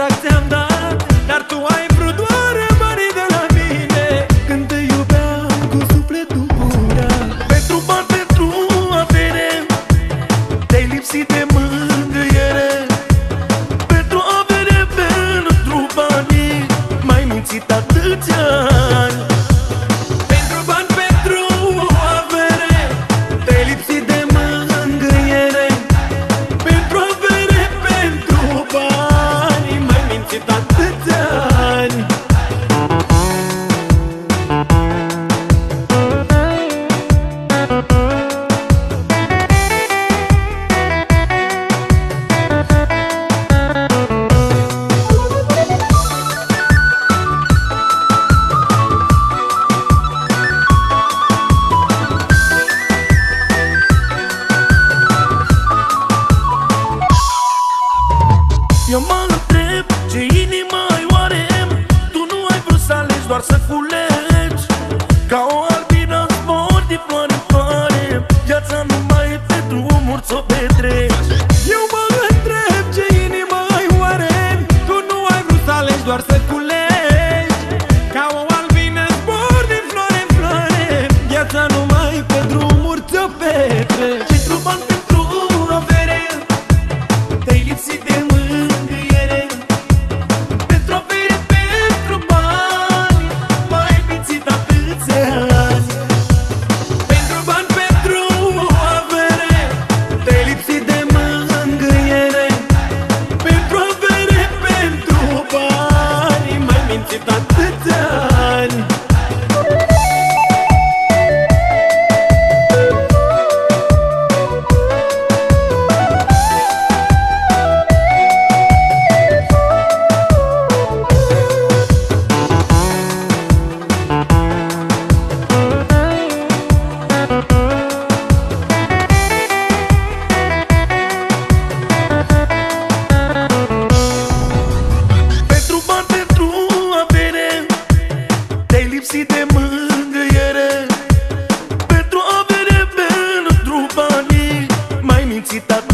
track down. Viața numai pe drumuri ți-o petrec. Eu mă întreb ce inimă ai oare? Tu nu ai vrut să alegi doar să culegi. Ca o albină zbor din floare în floare Viața numai pe drumuri ți-o petrec. Și tu mă The.